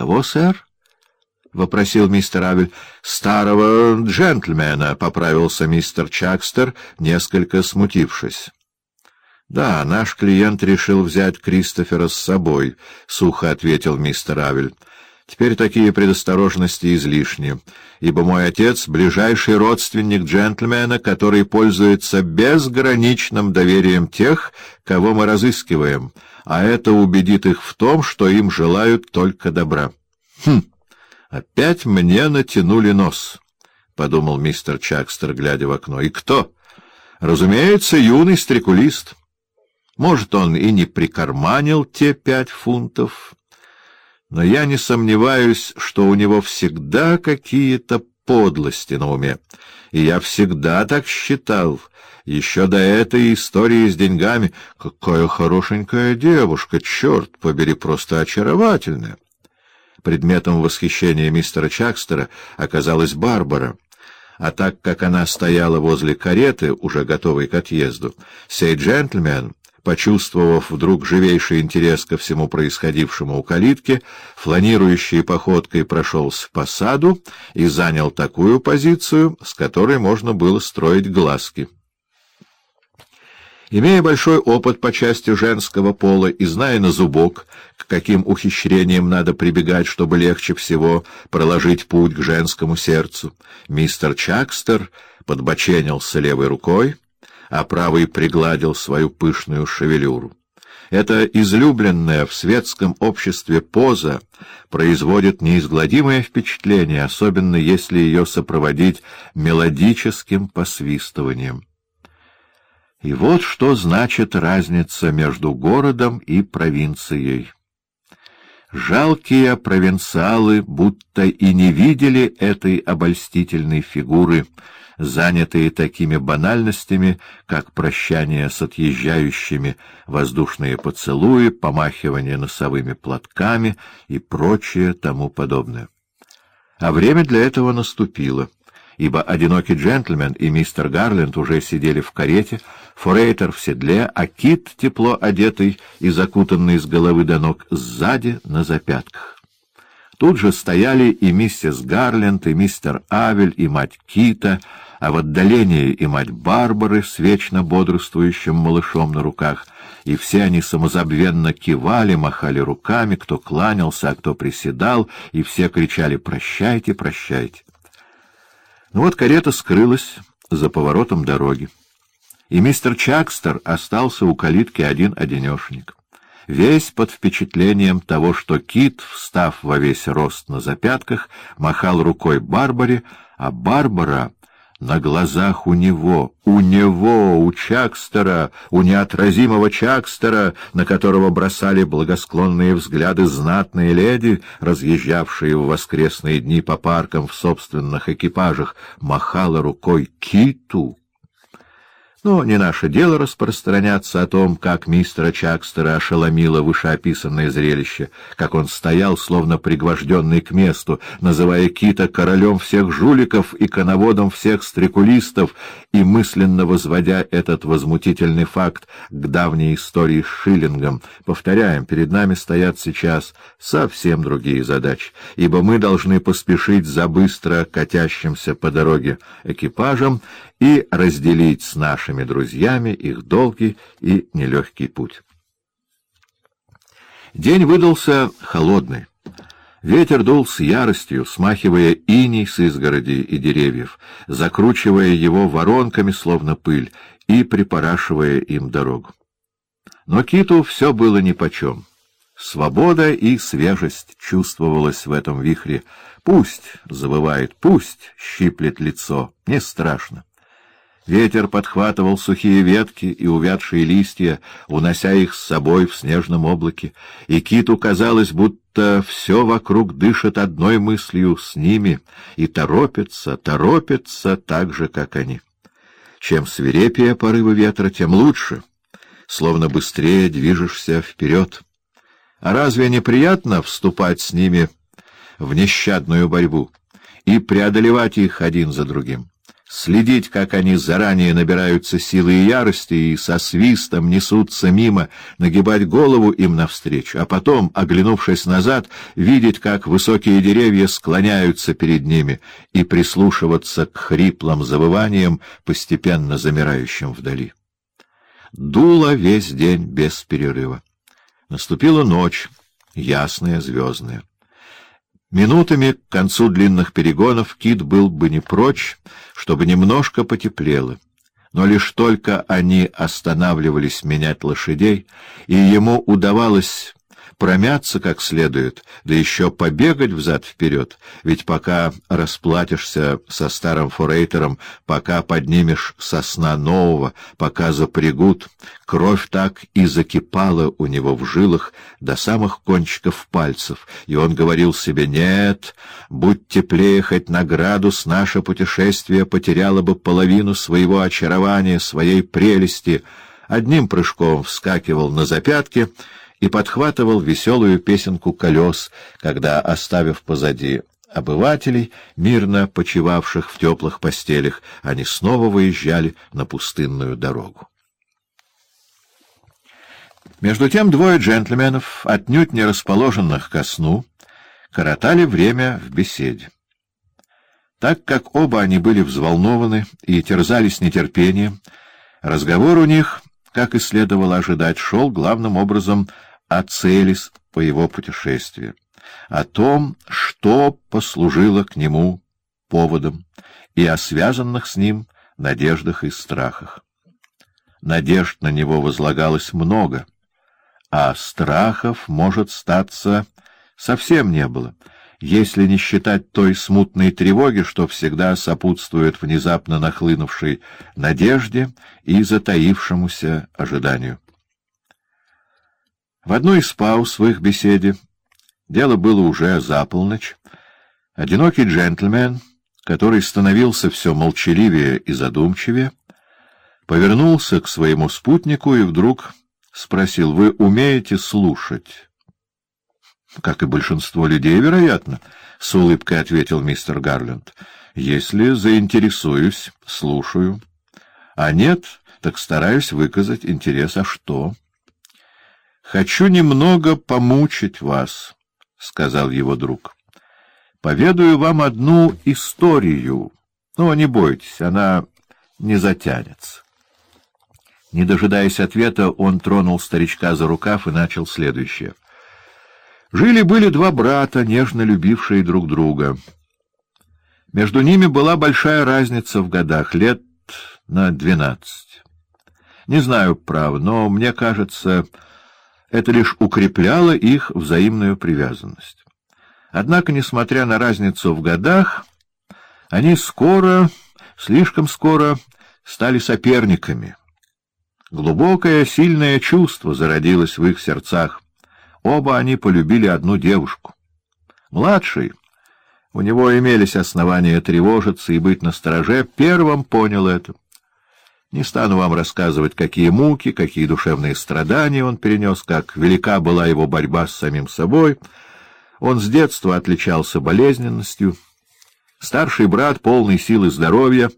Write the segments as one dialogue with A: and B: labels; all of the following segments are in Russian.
A: Кого, сэр? — вопросил мистер Авель. — Старого джентльмена, — поправился мистер Чакстер, несколько смутившись. — Да, наш клиент решил взять Кристофера с собой, — сухо ответил мистер Авель. — Теперь такие предосторожности излишни, ибо мой отец — ближайший родственник джентльмена, который пользуется безграничным доверием тех, кого мы разыскиваем, а это убедит их в том, что им желают только добра. — Хм! «Опять мне натянули нос», — подумал мистер Чакстер, глядя в окно. «И кто?» «Разумеется, юный стрекулист. Может, он и не прикарманил те пять фунтов, но я не сомневаюсь, что у него всегда какие-то подлости на уме. И я всегда так считал, еще до этой истории с деньгами. Какая хорошенькая девушка, черт побери, просто очаровательная!» Предметом восхищения мистера Чакстера оказалась Барбара, а так как она стояла возле кареты, уже готовой к отъезду, сей джентльмен, почувствовав вдруг живейший интерес ко всему происходившему у калитки, фланирующей походкой прошелся по саду и занял такую позицию, с которой можно было строить глазки. Имея большой опыт по части женского пола и зная на зубок, к каким ухищрениям надо прибегать, чтобы легче всего проложить путь к женскому сердцу, мистер Чакстер подбоченился левой рукой, а правой пригладил свою пышную шевелюру. Эта излюбленная в светском обществе поза производит неизгладимое впечатление, особенно если ее сопроводить мелодическим посвистыванием. И вот что значит разница между городом и провинцией. Жалкие провинциалы будто и не видели этой обольстительной фигуры, занятые такими банальностями, как прощание с отъезжающими, воздушные поцелуи, помахивание носовыми платками и прочее тому подобное. А время для этого наступило — ибо одинокий джентльмен и мистер Гарленд уже сидели в карете, Форейтер в седле, а Кит, тепло одетый и закутанный с головы до ног, сзади на запятках. Тут же стояли и миссис Гарленд, и мистер Авель, и мать Кита, а в отдалении и мать Барбары с вечно бодрствующим малышом на руках, и все они самозабвенно кивали, махали руками, кто кланялся, а кто приседал, и все кричали «Прощайте, прощайте». Ну вот карета скрылась за поворотом дороги, и мистер Чакстер остался у калитки один-одинешенек. Весь под впечатлением того, что Кит, встав во весь рост на запятках, махал рукой Барбаре, а Барбара на глазах у него, у него, у Чакстера, у неотразимого Чакстера, на которого бросали благосклонные взгляды знатные леди, разъезжавшие в воскресные дни по паркам в собственных экипажах, махала рукой Киту. Но не наше дело распространяться о том, как мистера Чакстера ошеломило вышеописанное зрелище, как он стоял, словно пригвожденный к месту, называя Кита королем всех жуликов и коноводом всех стрекулистов, и мысленно возводя этот возмутительный факт к давней истории с Шиллингом. Повторяем, перед нами стоят сейчас совсем другие задачи, ибо мы должны поспешить за быстро катящимся по дороге экипажем и разделить с нашими друзьями их долгий и нелегкий путь. День выдался холодный. Ветер дул с яростью, смахивая иней с изгородей и деревьев, закручивая его воронками, словно пыль, и припорашивая им дорогу. Но киту все было нипочем. Свобода и свежесть чувствовалась в этом вихре. Пусть забывает, пусть щиплет лицо, не страшно. Ветер подхватывал сухие ветки и увядшие листья, унося их с собой в снежном облаке, и киту казалось, будто все вокруг дышит одной мыслью с ними и торопится, торопится так же, как они. Чем свирепее порывы ветра, тем лучше, словно быстрее движешься вперед. А разве неприятно вступать с ними в нещадную борьбу и преодолевать их один за другим? Следить, как они заранее набираются силы и ярости и со свистом несутся мимо, нагибать голову им навстречу, а потом, оглянувшись назад, видеть, как высокие деревья склоняются перед ними, и прислушиваться к хриплым завываниям, постепенно замирающим вдали. Дуло весь день без перерыва. Наступила ночь, ясная, звездная. Минутами к концу длинных перегонов Кит был бы не прочь, чтобы немножко потеплело. Но лишь только они останавливались менять лошадей, и ему удавалось промяться как следует, да еще побегать взад-вперед, ведь пока расплатишься со старым форейтером, пока поднимешь сосна нового, пока запрягут, кровь так и закипала у него в жилах до самых кончиков пальцев, и он говорил себе «Нет, будь теплее хоть на градус, наше путешествие потеряло бы половину своего очарования, своей прелести». Одним прыжком вскакивал на запятки — и подхватывал веселую песенку колес, когда, оставив позади обывателей, мирно почивавших в теплых постелях, они снова выезжали на пустынную дорогу. Между тем двое джентльменов, отнюдь не расположенных ко сну, коротали время в беседе. Так как оба они были взволнованы и терзались нетерпением, разговор у них, как и следовало ожидать, шел главным образом о цели по его путешествию, о том, что послужило к нему поводом, и о связанных с ним надеждах и страхах. Надежд на него возлагалось много, а страхов, может статься, совсем не было, если не считать той смутной тревоги, что всегда сопутствует внезапно нахлынувшей надежде и затаившемуся ожиданию. В одной из пауз в их беседе, дело было уже за полночь, одинокий джентльмен, который становился все молчаливее и задумчивее, повернулся к своему спутнику и вдруг спросил, «Вы умеете слушать?» «Как и большинство людей, вероятно», — с улыбкой ответил мистер Гарленд. «Если заинтересуюсь, слушаю. А нет, так стараюсь выказать интерес. А что?» «Хочу немного помучить вас», — сказал его друг. «Поведаю вам одну историю. Но не бойтесь, она не затянется». Не дожидаясь ответа, он тронул старичка за рукав и начал следующее. Жили-были два брата, нежно любившие друг друга. Между ними была большая разница в годах, лет на двенадцать. Не знаю, прав, но мне кажется... Это лишь укрепляло их взаимную привязанность. Однако, несмотря на разницу в годах, они скоро, слишком скоро, стали соперниками. Глубокое, сильное чувство зародилось в их сердцах. Оба они полюбили одну девушку. Младший, у него имелись основания тревожиться и быть настороже, первым понял это. Не стану вам рассказывать, какие муки, какие душевные страдания он перенес, как велика была его борьба с самим собой. Он с детства отличался болезненностью. Старший брат, полный сил и здоровья,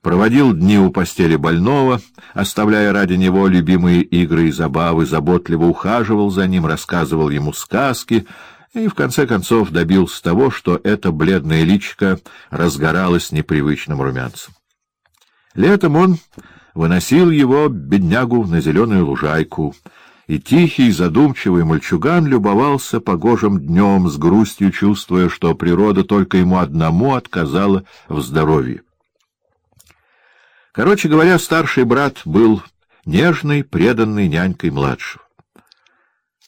A: проводил дни у постели больного, оставляя ради него любимые игры и забавы, заботливо ухаживал за ним, рассказывал ему сказки и, в конце концов, добился того, что это бледное личико разгоралось непривычным румянцем. Летом он выносил его, беднягу, на зеленую лужайку, и тихий, задумчивый мальчуган любовался погожим днем, с грустью чувствуя, что природа только ему одному отказала в здоровье. Короче говоря, старший брат был нежной, преданной нянькой младшего.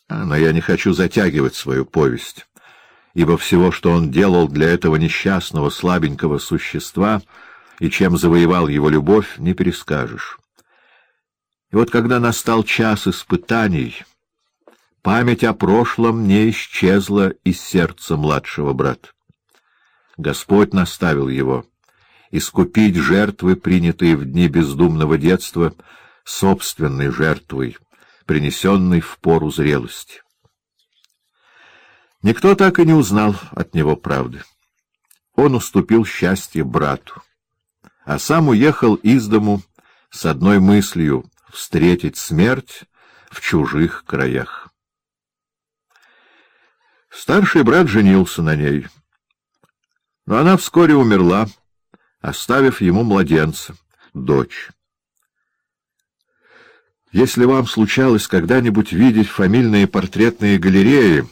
A: Но я не хочу затягивать свою повесть, ибо всего, что он делал для этого несчастного, слабенького существа — и чем завоевал его любовь, не перескажешь. И вот когда настал час испытаний, память о прошлом не исчезла из сердца младшего брата. Господь наставил его искупить жертвы, принятые в дни бездумного детства, собственной жертвой, принесенной в пору зрелости. Никто так и не узнал от него правды. Он уступил счастье брату а сам уехал из дому с одной мыслью — встретить смерть в чужих краях. Старший брат женился на ней, но она вскоре умерла, оставив ему младенца, дочь. Если вам случалось когда-нибудь видеть фамильные портретные галереи,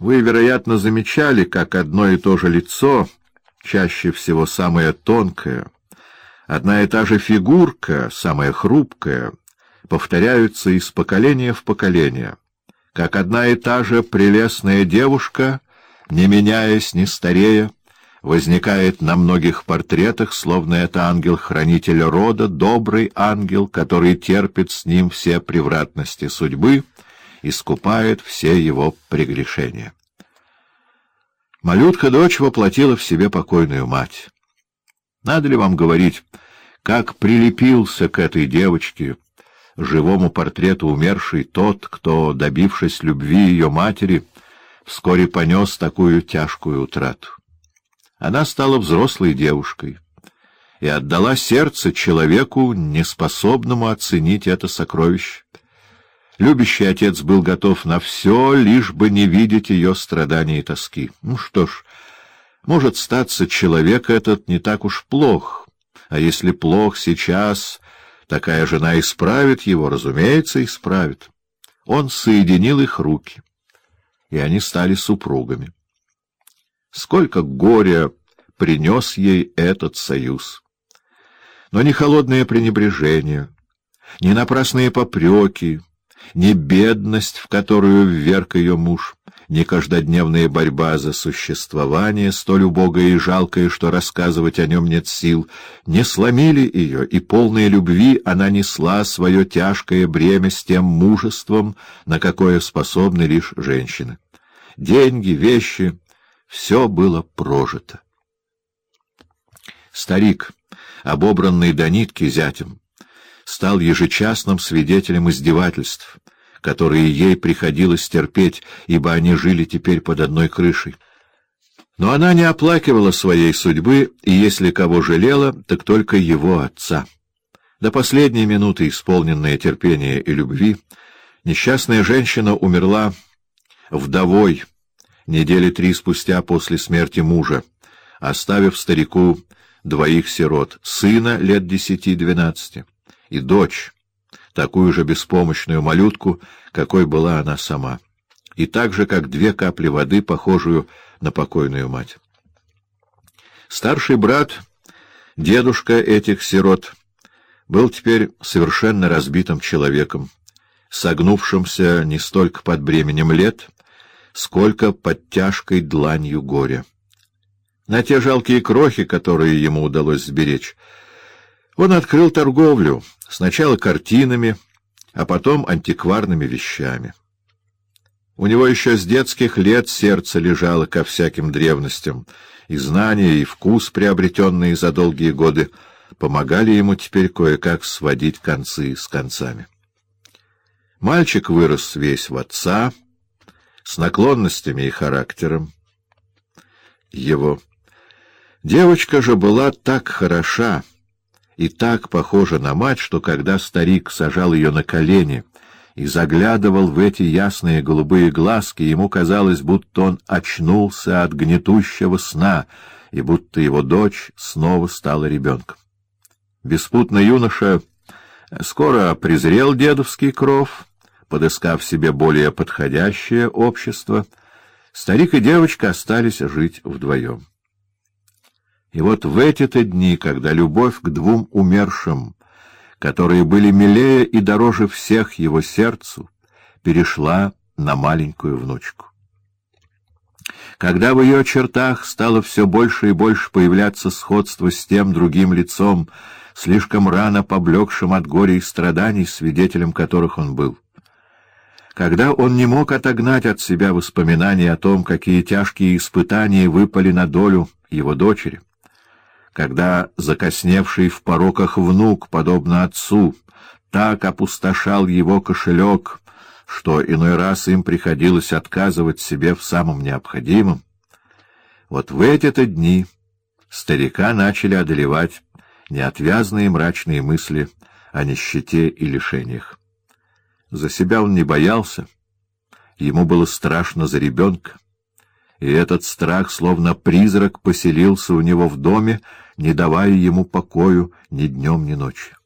A: вы, вероятно, замечали, как одно и то же лицо, чаще всего самое тонкое, одна и та же фигурка, самая хрупкая, повторяются из поколения в поколение, как одна и та же прелестная девушка, не меняясь, не старея, возникает на многих портретах, словно это ангел-хранитель рода, добрый ангел, который терпит с ним все превратности судьбы, искупает все его прегрешения. Малютка-дочь воплотила в себе покойную мать. Надо ли вам говорить, как прилепился к этой девочке, живому портрету умершей, тот, кто, добившись любви ее матери, вскоре понес такую тяжкую утрату? Она стала взрослой девушкой и отдала сердце человеку, неспособному оценить это сокровище. Любящий отец был готов на все, лишь бы не видеть ее страданий и тоски. Ну что ж, может статься, человек этот не так уж плох, а если плох сейчас, такая жена исправит его, разумеется, исправит. Он соединил их руки, и они стали супругами. Сколько горя принес ей этот союз! Но ни холодное пренебрежение, ни напрасные попреки, ни бедность, в которую вверг ее муж, ни каждодневная борьба за существование, столь убогое и жалкое, что рассказывать о нем нет сил, не сломили ее, и полной любви она несла свое тяжкое бремя с тем мужеством, на какое способны лишь женщины. Деньги, вещи все было прожито. Старик, обобранный до нитки зятем, стал ежечасным свидетелем издевательств, которые ей приходилось терпеть, ибо они жили теперь под одной крышей. Но она не оплакивала своей судьбы, и если кого жалела, так только его отца. До последней минуты, исполненная терпения и любви, несчастная женщина умерла вдовой, недели три спустя после смерти мужа, оставив старику двоих сирот, сына лет десяти-двенадцати и дочь, такую же беспомощную малютку, какой была она сама, и так же, как две капли воды, похожую на покойную мать. Старший брат, дедушка этих сирот, был теперь совершенно разбитым человеком, согнувшимся не столько под бременем лет, сколько под тяжкой дланью горя. На те жалкие крохи, которые ему удалось сберечь, он открыл торговлю, сначала картинами, а потом антикварными вещами. У него еще с детских лет сердце лежало ко всяким древностям, и знания, и вкус, приобретенные за долгие годы, помогали ему теперь кое-как сводить концы с концами. Мальчик вырос весь в отца, с наклонностями и характером его. Девочка же была так хороша и так похожа на мать, что когда старик сажал ее на колени и заглядывал в эти ясные голубые глазки, ему казалось, будто он очнулся от гнетущего сна и будто его дочь снова стала ребенком. Беспутный юноша скоро презрел дедовский кров, подыскав себе более подходящее общество, старик и девочка остались жить вдвоем. И вот в эти-то дни, когда любовь к двум умершим, которые были милее и дороже всех его сердцу, перешла на маленькую внучку. Когда в ее чертах стало все больше и больше появляться сходство с тем другим лицом, слишком рано поблекшим от горя и страданий, свидетелем которых он был, когда он не мог отогнать от себя воспоминания о том, какие тяжкие испытания выпали на долю его дочери, когда закосневший в пороках внук, подобно отцу, так опустошал его кошелек, что иной раз им приходилось отказывать себе в самом необходимом, вот в эти-то дни старика начали одолевать неотвязные мрачные мысли о нищете и лишениях. За себя он не боялся, ему было страшно за ребенка, и этот страх, словно призрак, поселился у него в доме, не давая ему покою ни днем, ни ночью.